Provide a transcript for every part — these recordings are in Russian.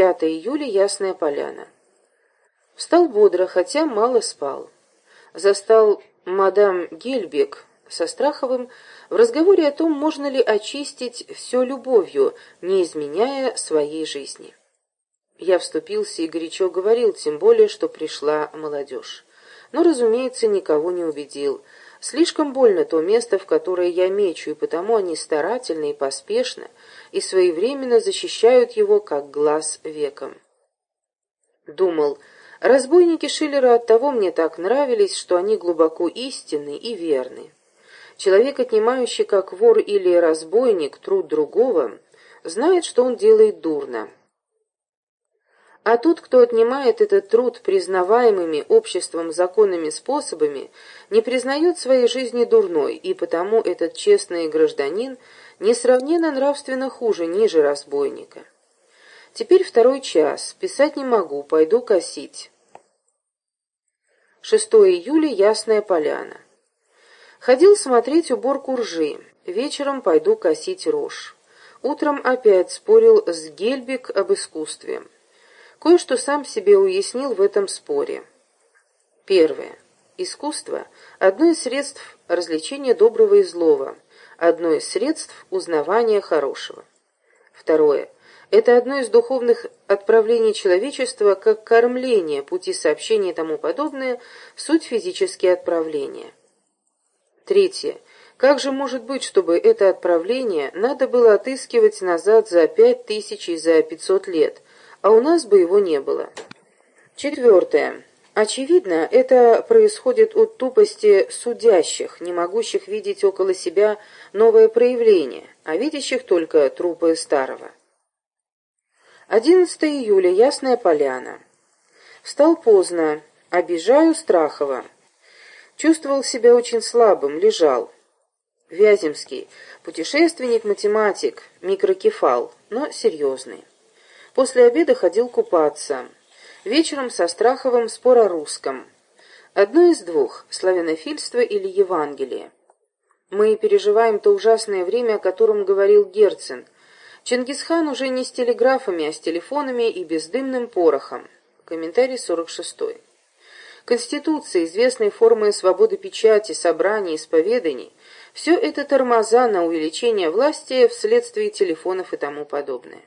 5 июля, Ясная Поляна. Встал бодро, хотя мало спал. Застал мадам Гельбек со Страховым в разговоре о том, можно ли очистить все любовью, не изменяя своей жизни. Я вступился и горячо говорил, тем более, что пришла молодежь. Но, разумеется, никого не убедил. Слишком больно то место, в которое я мечу, и потому они старательно и поспешно и своевременно защищают его, как глаз веком. Думал, разбойники Шиллера оттого мне так нравились, что они глубоко истинны и верны. Человек, отнимающий как вор или разбойник труд другого, знает, что он делает дурно. А тот, кто отнимает этот труд признаваемыми обществом законными способами, не признает своей жизни дурной, и потому этот честный гражданин несравненно нравственно хуже, ниже разбойника. Теперь второй час, писать не могу, пойду косить. 6 июля, Ясная Поляна. Ходил смотреть уборку ржи, вечером пойду косить рожь. Утром опять спорил с Гельбик об искусстве. Кое-что сам себе уяснил в этом споре. Первое. Искусство – одно из средств развлечения доброго и злого, одно из средств узнавания хорошего. Второе. Это одно из духовных отправлений человечества, как кормление, пути сообщения и тому подобное, суть физические отправления. Третье. Как же может быть, чтобы это отправление надо было отыскивать назад за пять тысяч и за пятьсот лет – а у нас бы его не было. Четвертое. Очевидно, это происходит от тупости судящих, не могущих видеть около себя новое проявление, а видящих только трупы старого. 11 июля, Ясная Поляна. Встал поздно, обижаю Страхова. Чувствовал себя очень слабым, лежал. Вяземский, путешественник-математик, микрокефал, но серьезный. После обеда ходил купаться. Вечером со Страховым спор о русском. Одно из двух – славянофильство или Евангелие. Мы переживаем то ужасное время, о котором говорил Герцен. Чингисхан уже не с телеграфами, а с телефонами и бездымным порохом. Комментарий 46. Конституция, известные формы свободы печати, собраний, исповеданий – все это тормоза на увеличение власти вследствие телефонов и тому подобное.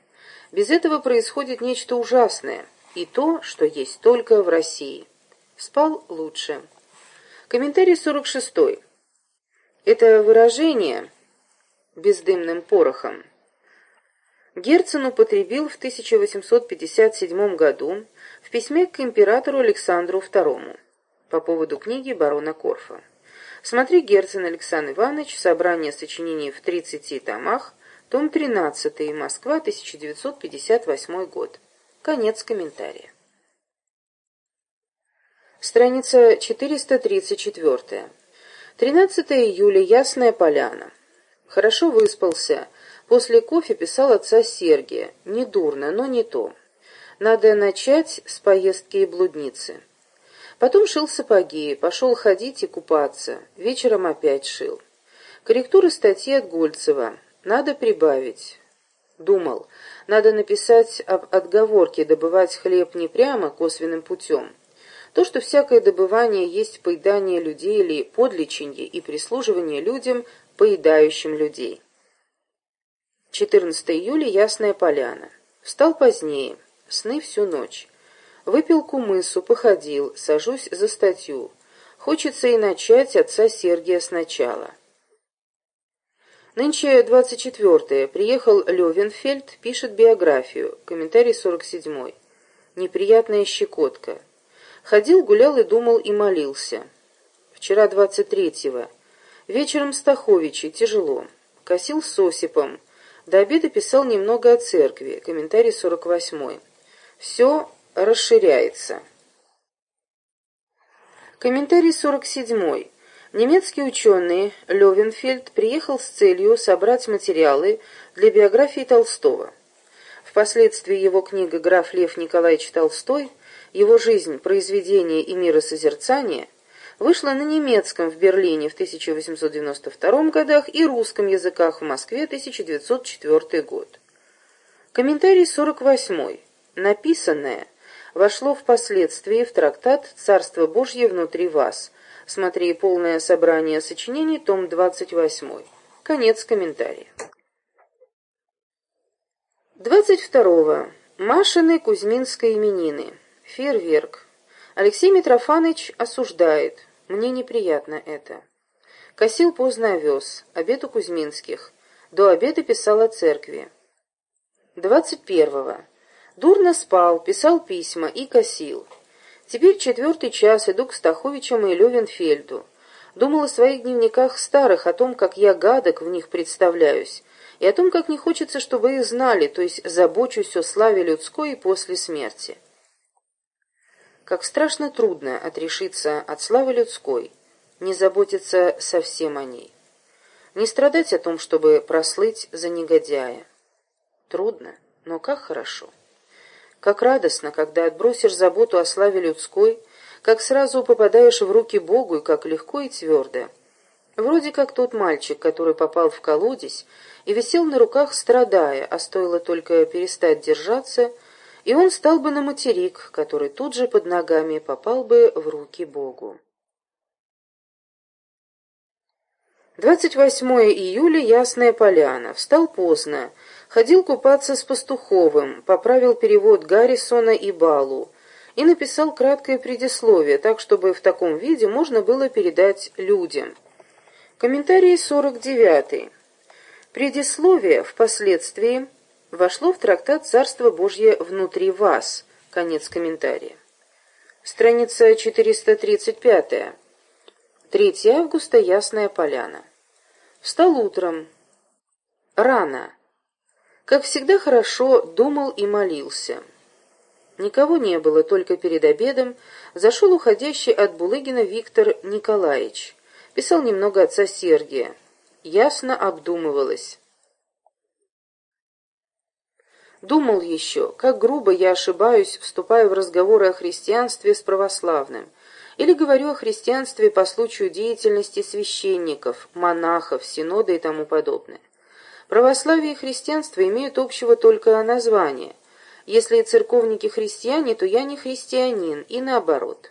Без этого происходит нечто ужасное, и то, что есть только в России. Спал лучше. Комментарий 46. Это выражение бездымным порохом Герцен употребил в 1857 году в письме к императору Александру II по поводу книги барона Корфа. Смотри Герцен Александр Иванович, собрание сочинений в 30 томах, том 13, Москва, 1958 год. Конец комментария. Страница 434. 13 июля, Ясная Поляна. Хорошо выспался. После кофе писал отца Сергия. Недурно, но не то. Надо начать с поездки и блудницы. Потом шил сапоги, пошел ходить и купаться. Вечером опять шил. Корректура статьи от Гольцева. Надо прибавить. Думал, надо написать об отговорке добывать хлеб не прямо косвенным путем. То, что всякое добывание есть поедание людей или подлеченье и прислуживание людям, поедающим людей. 14 июля, Ясная Поляна. Встал позднее, сны всю ночь. Выпил кумысу, походил, сажусь за статью. Хочется и начать отца Сергия сначала. Нынче 24-е. Приехал Левенфельд, пишет биографию. Комментарий 47 -й. Неприятная щекотка. Ходил, гулял и думал, и молился. Вчера 23-го. Вечером Стаховичи, тяжело. Косил с Осипом. До обеда писал немного о церкви. Комментарий 48 -й. Все расширяется. Комментарий 47 -й. Немецкий ученый Левенфельд приехал с целью собрать материалы для биографии Толстого. Впоследствии его книга «Граф Лев Николаевич Толстой. Его жизнь, произведение и миросозерцание» вышла на немецком в Берлине в 1892 годах и русском языках в Москве 1904 год. Комментарий 48. Написанное вошло впоследствии в трактат «Царство Божье внутри вас». Смотри полное собрание сочинений, том 28. Конец комментария. 22. Машины Кузьминской именины. Фейерверк. Алексей Митрофанович осуждает. Мне неприятно это. Косил поздно овес. Обед у Кузьминских. До обеда писал о церкви. 21. Дурно спал, писал письма и косил. Теперь четвертый час иду к Стаховичам и Левенфельду. Думал о своих дневниках старых, о том, как я гадок в них представляюсь, и о том, как не хочется, чтобы их знали, то есть забочусь о славе людской и после смерти. Как страшно трудно отрешиться от славы людской, не заботиться совсем о ней. Не страдать о том, чтобы прослыть за негодяя. Трудно, но как хорошо. Как радостно, когда отбросишь заботу о славе людской, как сразу попадаешь в руки Богу и как легко и твердо. Вроде как тот мальчик, который попал в колодец и висел на руках, страдая, а стоило только перестать держаться, и он стал бы на материк, который тут же под ногами попал бы в руки Богу. 28 июля, Ясная Поляна. Встал поздно. Ходил купаться с Пастуховым, поправил перевод Гаррисона и Балу и написал краткое предисловие, так, чтобы в таком виде можно было передать людям. Комментарий 49. Предисловие впоследствии вошло в трактат «Царство Божье внутри вас». Конец комментария. Страница 435. 3 августа. Ясная поляна. Встал утром. Рано. Как всегда хорошо думал и молился. Никого не было, только перед обедом зашел уходящий от Булыгина Виктор Николаевич. Писал немного отца Сергия. Ясно обдумывалось. Думал еще, как грубо я ошибаюсь, вступая в разговоры о христианстве с православным, или говорю о христианстве по случаю деятельности священников, монахов, синода и тому подобное. Православие и христианство имеют общего только название. Если церковники христиане, то я не христианин, и наоборот.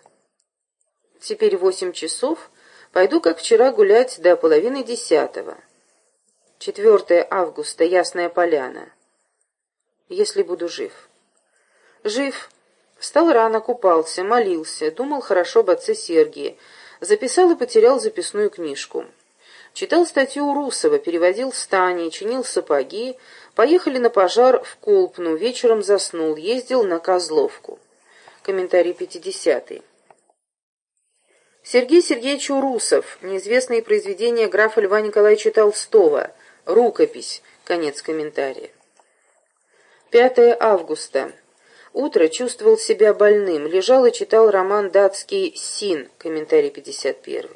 Теперь восемь часов, пойду, как вчера, гулять до половины десятого. 4 августа, Ясная Поляна. Если буду жив. Жив. Встал рано, купался, молился, думал хорошо об отце Сергии, записал и потерял записную книжку. Читал статью Урусова, переводил стани, чинил сапоги, поехали на пожар в Колпну, вечером заснул, ездил на Козловку. Комментарий 50 -й. Сергей Сергеевич Урусов, неизвестные произведения графа Льва Николаевича Толстого, рукопись, конец комментария. 5 августа. Утро чувствовал себя больным, лежал и читал роман датский «Син», комментарий 51.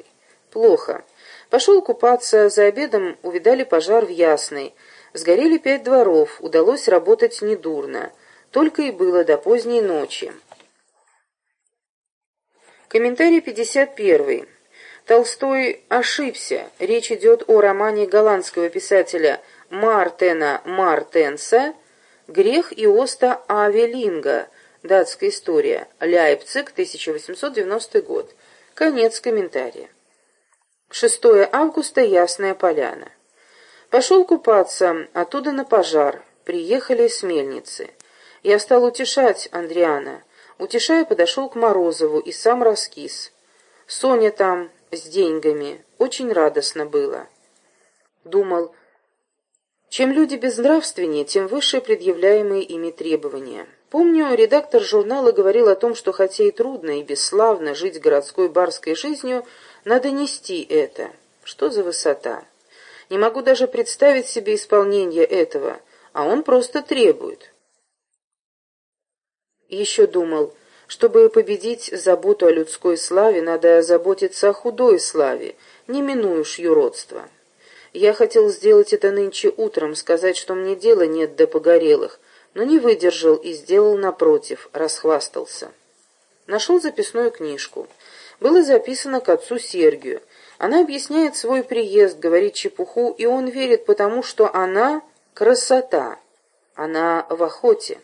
Плохо. Пошел купаться, за обедом увидали пожар в Ясной. Сгорели пять дворов, удалось работать недурно. Только и было до поздней ночи. Комментарий 51. Толстой ошибся. Речь идет о романе голландского писателя Мартена Мартенса «Грех Иоста Авелинга. Датская история. Ляйпциг, 1890 год». Конец комментария. 6 августа, Ясная Поляна. Пошел купаться, оттуда на пожар. Приехали с мельницы. Я стал утешать Андриана. Утешая, подошел к Морозову и сам раскис. Соня там, с деньгами. Очень радостно было. Думал, чем люди безнравственнее, тем выше предъявляемые ими требования. Помню, редактор журнала говорил о том, что хотя и трудно и бесславно жить городской барской жизнью, надо нести это. Что за высота? Не могу даже представить себе исполнение этого, а он просто требует. Еще думал, чтобы победить заботу о людской славе, надо заботиться о худой славе, не минуешь юродства. Я хотел сделать это нынче утром, сказать, что мне дела нет до погорелых, но не выдержал и сделал напротив, расхвастался. Нашел записную книжку. Было записано к отцу Сергию. Она объясняет свой приезд, говорит чепуху, и он верит, потому что она — красота. Она в охоте.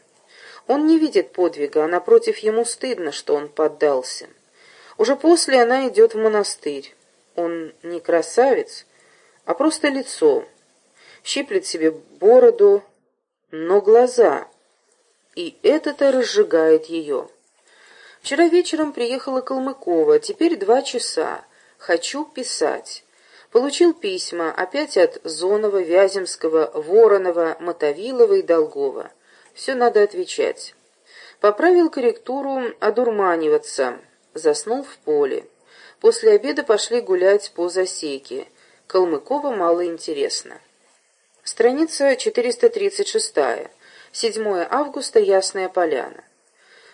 Он не видит подвига, а напротив ему стыдно, что он поддался. Уже после она идет в монастырь. Он не красавец, а просто лицо. Щиплет себе бороду, но глаза. И это-то разжигает ее. Вчера вечером приехала Калмыкова, теперь два часа. Хочу писать. Получил письма опять от Зонова, Вяземского, Воронова, Мотовилова и Долгова. Все надо отвечать. Поправил корректуру одурманиваться. Заснул в поле. После обеда пошли гулять по засеке. Калмыкова мало интересно. Страница 436. 7 августа. Ясная поляна.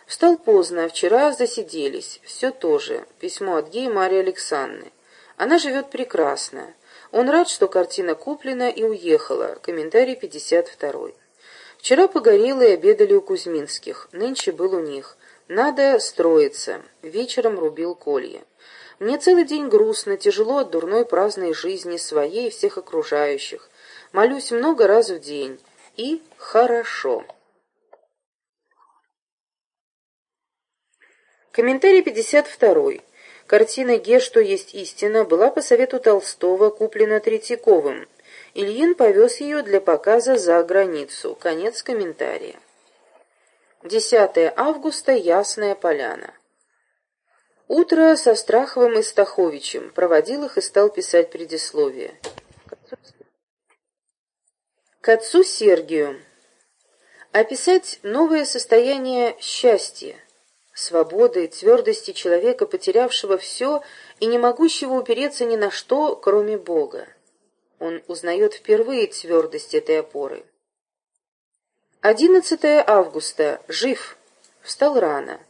Встал поздно, вчера засиделись. Все то же. Письмо от Геи Марии Александры. Она живет прекрасно. Он рад, что картина куплена и уехала. Комментарий 52. Вчера погорело и обедали у Кузьминских. Нынче был у них. Надо строиться. Вечером рубил колья. Мне целый день грустно, тяжело от дурной праздной жизни своей и всех окружающих. Молюсь много раз в день. И хорошо. Комментарий 52. Картина «Ге, что есть истина» была по совету Толстого куплена Третьяковым. Ильин повез ее для показа за границу. Конец комментария. 10 августа. Ясная поляна. Утро со Страховым и Стаховичем. Проводил их и стал писать предисловие. К отцу Сергию. Описать новое состояние счастья, свободы, твердости человека, потерявшего все и не могущего упереться ни на что, кроме Бога. Он узнает впервые твердость этой опоры. 11 августа. Жив. Встал рано.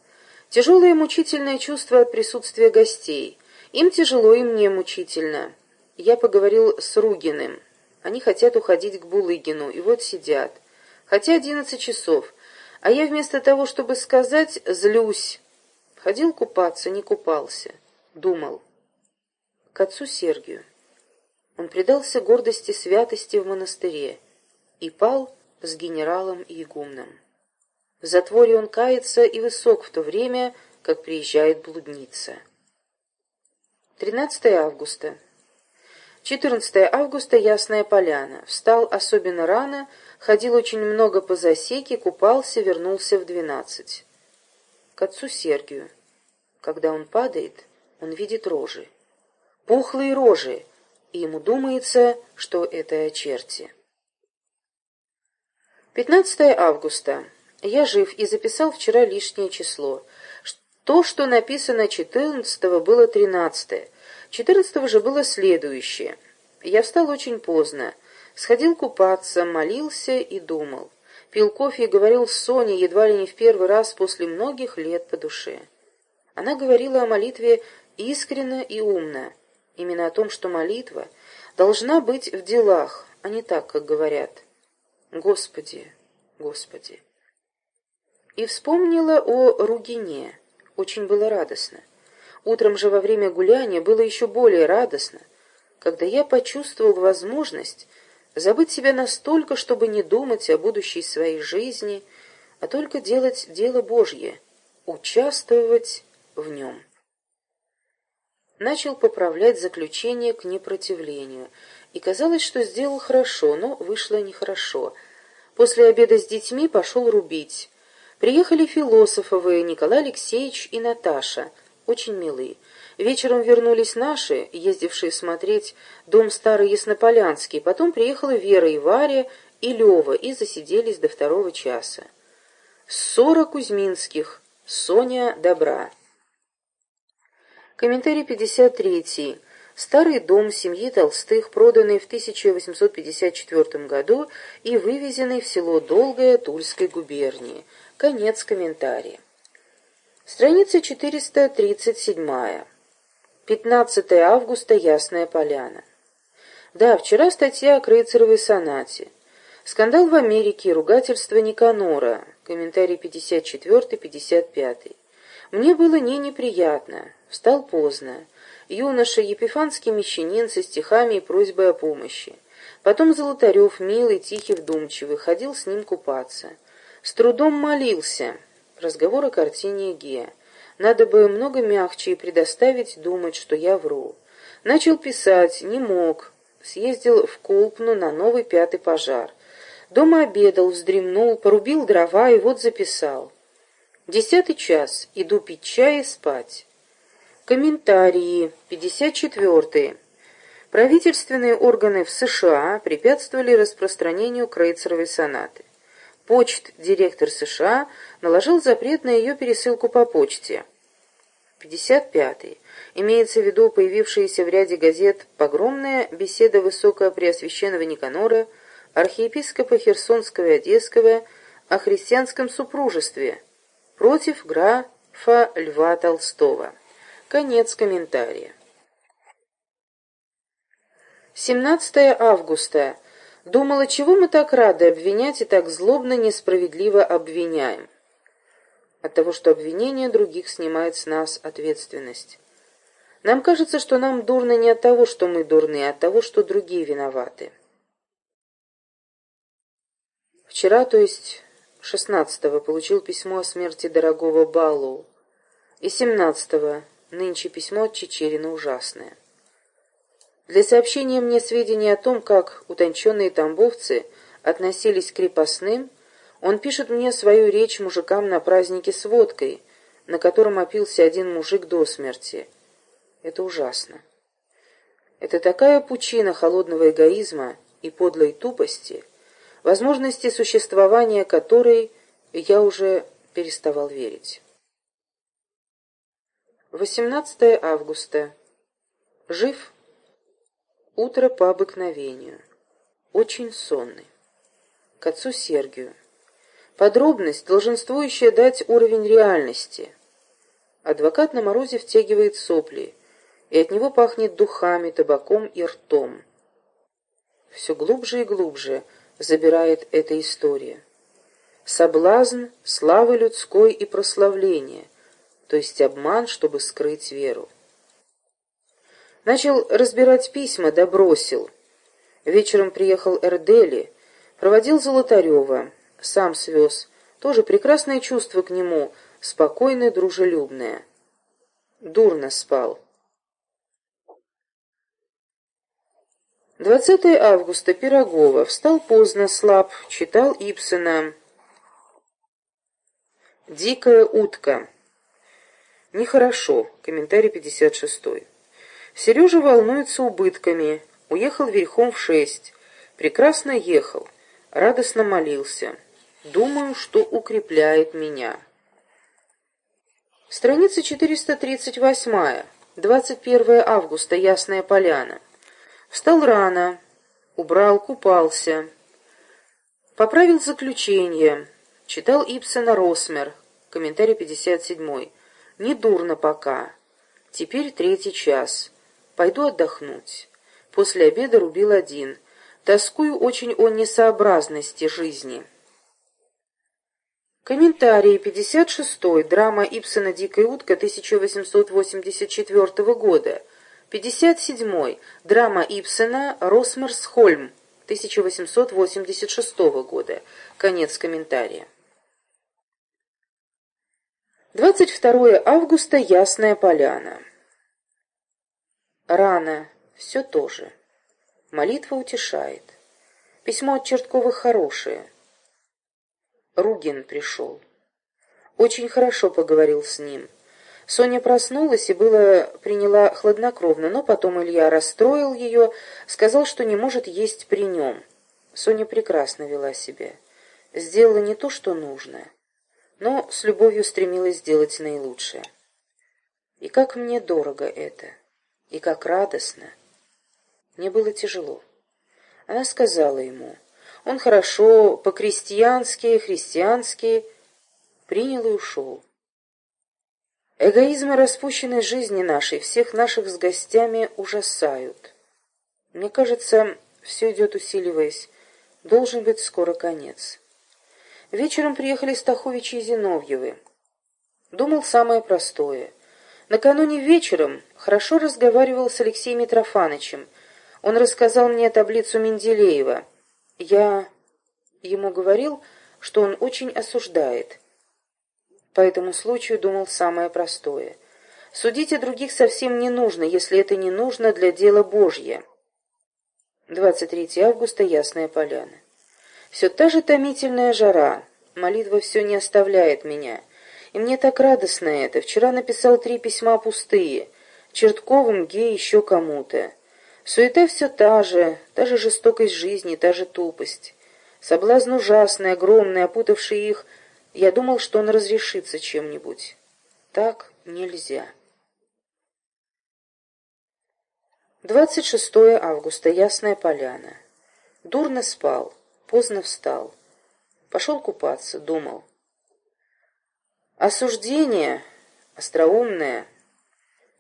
Тяжелое мучительное чувство от присутствия гостей. Им тяжело, и мне мучительно. Я поговорил с Ругиным. Они хотят уходить к Булыгину, и вот сидят. Хотя одиннадцать часов. А я вместо того, чтобы сказать «злюсь», ходил купаться, не купался. Думал. К отцу Сергию. Он предался гордости святости в монастыре и пал с генералом и игумном. В затворе он кается и высок в то время, как приезжает блудница. 13 августа. 14 августа Ясная Поляна. Встал особенно рано, ходил очень много по засеке, купался, вернулся в двенадцать. К отцу Сергию. Когда он падает, он видит рожи. Пухлые рожи, и ему думается, что это черти. 15 августа. Я жив и записал вчера лишнее число. То, что написано 14 было 13 14 же было следующее. Я встал очень поздно. Сходил купаться, молился и думал. Пил кофе и говорил с Соней едва ли не в первый раз после многих лет по душе. Она говорила о молитве искренно и умно. Именно о том, что молитва должна быть в делах, а не так, как говорят. Господи, Господи и вспомнила о Ругине. Очень было радостно. Утром же во время гуляния было еще более радостно, когда я почувствовал возможность забыть себя настолько, чтобы не думать о будущей своей жизни, а только делать дело Божье, участвовать в нем. Начал поправлять заключение к непротивлению, и казалось, что сделал хорошо, но вышло нехорошо. После обеда с детьми пошел рубить. Приехали философовые Николай Алексеевич и Наташа, очень милые. Вечером вернулись наши, ездившие смотреть дом старый Яснополянский. Потом приехала Вера и Варя и Лева и засиделись до второго часа. Ссора Кузьминских. Соня Добра. Комментарий 53. Старый дом семьи Толстых, проданный в 1854 году и вывезенный в село Долгое Тульской губернии. Конец комментария. Страница 437. 15 августа. Ясная поляна. Да, вчера статья о Крейцеровой сонате. Скандал в Америке, ругательство Никанора. Комментарий 54-55. Мне было не неприятно. Встал поздно. Юноша, епифанский мещанин со стихами и просьбой о помощи. Потом Золотарев, милый, тихий, вдумчивый, ходил с ним купаться. С трудом молился. Разговор о картине Гея. Надо бы много мягче и предоставить думать, что я вру. Начал писать, не мог. Съездил в Колпну на новый пятый пожар. Дома обедал, вздремнул, порубил дрова и вот записал. Десятый час. Иду пить чай и спать. Комментарии. 54. Правительственные органы в США препятствовали распространению Крейцеровой сонаты. Почт директор США наложил запрет на ее пересылку по почте. 55. Имеется в виду появившаяся в ряде газет погромная беседа Высокопреосвященного Никанора, архиепископа Херсонского и Одесского о христианском супружестве против графа Льва Толстого. Конец комментария. 17 августа. Думала, чего мы так рады обвинять и так злобно несправедливо обвиняем. От того, что обвинение других снимает с нас ответственность. Нам кажется, что нам дурно не от того, что мы дурны, а от того, что другие виноваты. Вчера, то есть 16-го, получил письмо о смерти дорогого Балу. И 17-го Нынче письмо от Чечерина ужасное. Для сообщения мне сведений о том, как утонченные тамбовцы относились к крепостным, он пишет мне свою речь мужикам на празднике с водкой, на котором опился один мужик до смерти. Это ужасно. Это такая пучина холодного эгоизма и подлой тупости, возможности существования которой я уже переставал верить. 18 августа. Жив. Утро по обыкновению. Очень сонный. К отцу Сергию. Подробность, долженствующая дать уровень реальности. Адвокат на морозе втягивает сопли, и от него пахнет духами, табаком и ртом. Все глубже и глубже забирает эта история. Соблазн славы людской и прославления — то есть обман, чтобы скрыть веру. Начал разбирать письма, да бросил. Вечером приехал Эрдели, проводил Золотарева, сам свез. Тоже прекрасное чувство к нему, спокойное, дружелюбное. Дурно спал. 20 августа. Пирогова. Встал поздно, слаб, читал Ипсена. «Дикая утка». Нехорошо. Комментарий 56. Сережа волнуется убытками. Уехал верхом в шесть. Прекрасно ехал. Радостно молился. Думаю, что укрепляет меня. Страница 438. 21 августа. Ясная поляна. Встал рано. Убрал, купался. Поправил заключение. Читал Ипсена Росмер. Комментарий 57. Недурно пока. Теперь третий час. Пойду отдохнуть. После обеда рубил один. Тоскую очень о несообразности жизни. Комментарий 56. Драма Ипсона «Дикая утка» 1884 года. 57. Драма Ипсона «Росмерсхольм» 1886 года. Конец комментария. 22 августа. Ясная поляна. Рано. Все то же. Молитва утешает. Письмо от Чертковых хорошее. Ругин пришел. Очень хорошо поговорил с ним. Соня проснулась и было приняла хладнокровно, но потом Илья расстроил ее, сказал, что не может есть при нем. Соня прекрасно вела себя. Сделала не то, что нужно но с любовью стремилась сделать наилучшее. И как мне дорого это, и как радостно. Мне было тяжело. Она сказала ему, он хорошо, по-крестьянски, христиански, принял и ушел. Эгоизмы распущенной жизни нашей, всех наших с гостями ужасают. Мне кажется, все идет усиливаясь, должен быть скоро конец. Вечером приехали Стаховичи и Зиновьевы. Думал самое простое. Накануне вечером хорошо разговаривал с Алексеем Митрофановичем. Он рассказал мне таблицу Менделеева. Я ему говорил, что он очень осуждает. По этому случаю думал самое простое. Судить о других совсем не нужно, если это не нужно для дела Божье. 23 августа, Ясная Поляна. Все та же томительная жара. Молитва все не оставляет меня. И мне так радостно это. Вчера написал три письма пустые. Чертковым, Ге, еще кому-то. Суета все та же, та же жестокость жизни, та же тупость. Соблазн ужасный, огромный, опутавший их. Я думал, что он разрешится чем-нибудь. Так нельзя. 26 августа. Ясная поляна. Дурно спал, поздно встал. Пошел купаться, думал. Осуждение, остроумное,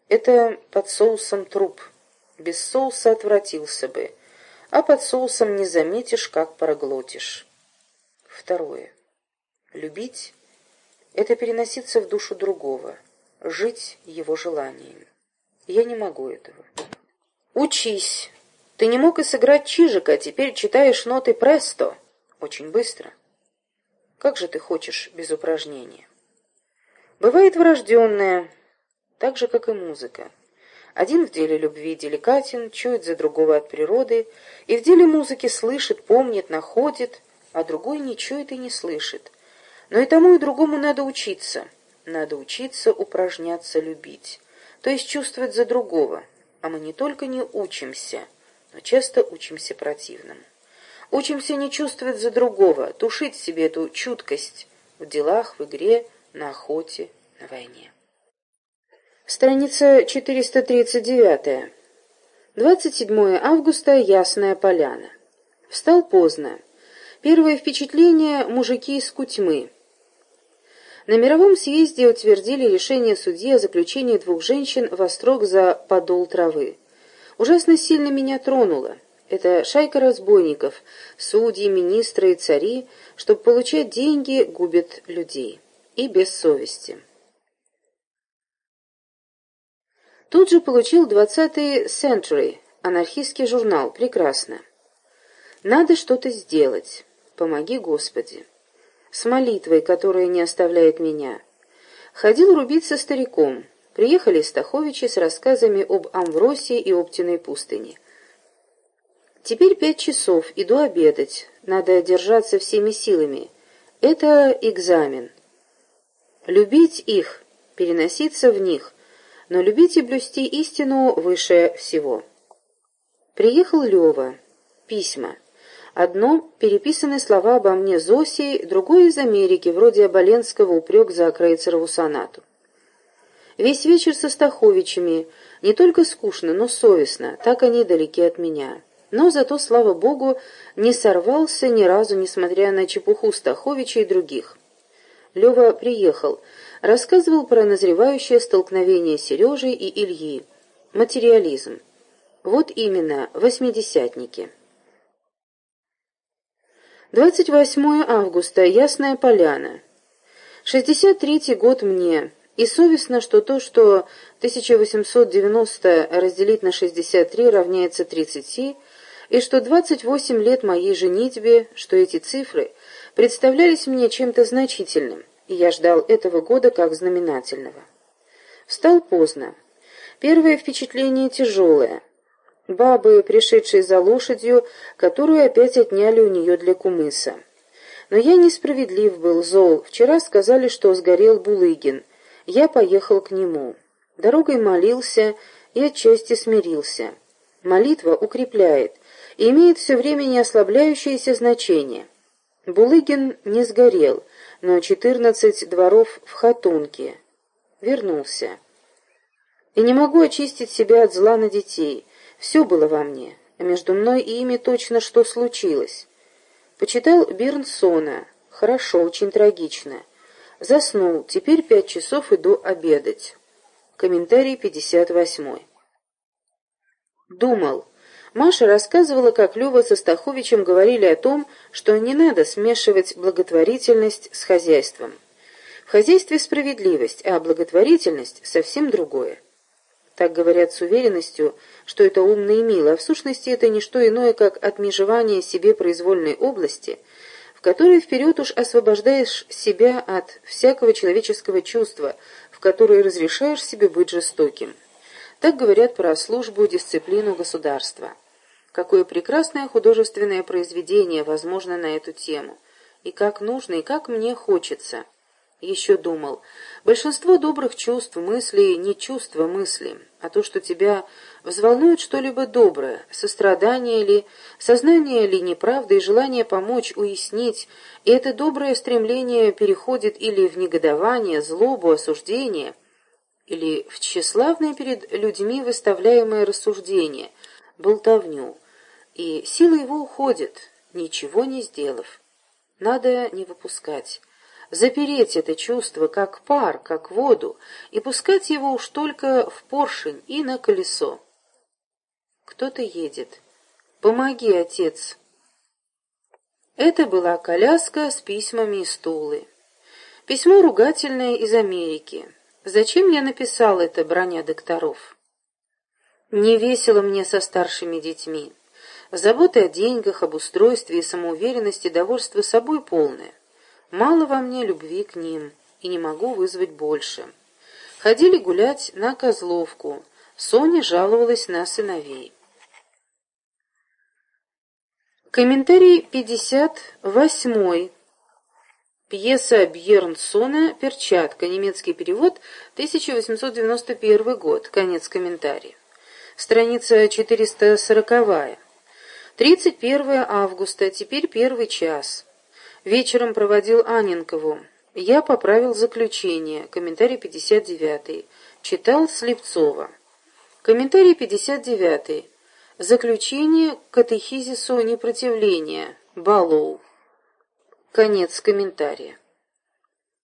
это под соусом труп. Без соуса отвратился бы, а под соусом не заметишь, как проглотишь. Второе. Любить — это переноситься в душу другого, жить его желанием. Я не могу этого. Учись. Ты не мог и сыграть Чижика, а теперь читаешь ноты престо. Очень быстро. Как же ты хочешь без упражнения? Бывает врожденное, так же, как и музыка. Один в деле любви деликатен, чует за другого от природы, и в деле музыки слышит, помнит, находит, а другой не чует и не слышит. Но и тому, и другому надо учиться. Надо учиться упражняться любить, то есть чувствовать за другого, а мы не только не учимся, но часто учимся противному. Учимся не чувствовать за другого, тушить в себе эту чуткость в делах, в игре, на охоте, на войне. Страница 439. 27 августа. Ясная поляна. Встал поздно. Первое впечатление – мужики из Кутьмы. На мировом съезде утвердили решение судьи о заключении двух женщин во строк за подол травы. Ужасно сильно меня тронуло. Это шайка разбойников, судьи, министры и цари, чтобы получать деньги, губят людей. И без совести. Тут же получил 20-й Century, анархистский журнал. Прекрасно. Надо что-то сделать. Помоги, Господи с молитвой, которая не оставляет меня. Ходил рубить со стариком. Приехали Стаховичи с рассказами об Амвросии и Оптиной пустыне. Теперь пять часов, иду обедать. Надо держаться всеми силами. Это экзамен. Любить их, переноситься в них, но любить и блюсти истину выше всего. Приехал Лева. Письма. Одно — переписаны слова обо мне Зосей, другое — из Америки, вроде Оболенского упрек за Крейцерову сонату. Весь вечер со Стаховичами, не только скучно, но совестно, так они далеки от меня. Но зато, слава богу, не сорвался ни разу, несмотря на чепуху Стаховича и других. Лева приехал, рассказывал про назревающее столкновение Сережи и Ильи. Материализм. Вот именно, восьмидесятники. 28 августа. Ясная поляна. 63-й год мне. И совестно, что то, что 1890 разделить на 63 равняется 30, и что 28 лет моей женитьбе, что эти цифры представлялись мне чем-то значительным, и я ждал этого года как знаменательного. Встал поздно. Первое впечатление тяжелое бабы, пришедшей за лошадью, которую опять отняли у нее для кумыса. Но я несправедлив был, зол. Вчера сказали, что сгорел Булыгин. Я поехал к нему. Дорогой молился и отчасти смирился. Молитва укрепляет и имеет все время неослабляющееся значение. Булыгин не сгорел, но четырнадцать дворов в Хатунке. Вернулся. И не могу очистить себя от зла на детей. Все было во мне, а между мной и ими точно что случилось. Почитал Бернсона. Хорошо, очень трагично. Заснул. Теперь пять часов иду обедать. Комментарий 58. Думал. Маша рассказывала, как Лёва со Стаховичем говорили о том, что не надо смешивать благотворительность с хозяйством. В хозяйстве справедливость, а благотворительность совсем другое. Так говорят с уверенностью, что это умно и мило, а в сущности это не что иное, как отмежевание себе произвольной области, в которой вперед уж освобождаешь себя от всякого человеческого чувства, в которой разрешаешь себе быть жестоким. Так говорят про службу, дисциплину государства. Какое прекрасное художественное произведение возможно на эту тему. И как нужно, и как мне хочется. Еще думал, большинство добрых чувств, мыслей не чувства мысли, а то, что тебя взволнует что-либо доброе, сострадание ли, сознание ли неправды и желание помочь, уяснить, и это доброе стремление переходит или в негодование, злобу, осуждение, или в тщеславное перед людьми выставляемое рассуждение, болтовню, и сила его уходит, ничего не сделав. Надо не выпускать запереть это чувство, как пар, как воду, и пускать его уж только в поршень и на колесо. Кто-то едет. «Помоги, отец!» Это была коляска с письмами и стулы. Письмо ругательное из Америки. Зачем я написал это, броня докторов? Не весело мне со старшими детьми. Заботы о деньгах, об устройстве и самоуверенности, довольство собой полное. Мало во мне любви к ним, и не могу вызвать больше. Ходили гулять на Козловку. Соня жаловалась на сыновей. Комментарий 58. Пьеса Бьернсона «Перчатка». Немецкий перевод. 1891 год. Конец комментария. Страница 440. 31 августа. Теперь первый час. Вечером проводил Аненкову. Я поправил заключение. Комментарий 59. Читал Слепцова. Комментарий 59. Заключение к катехизису непротивления. Балоу. Конец комментария.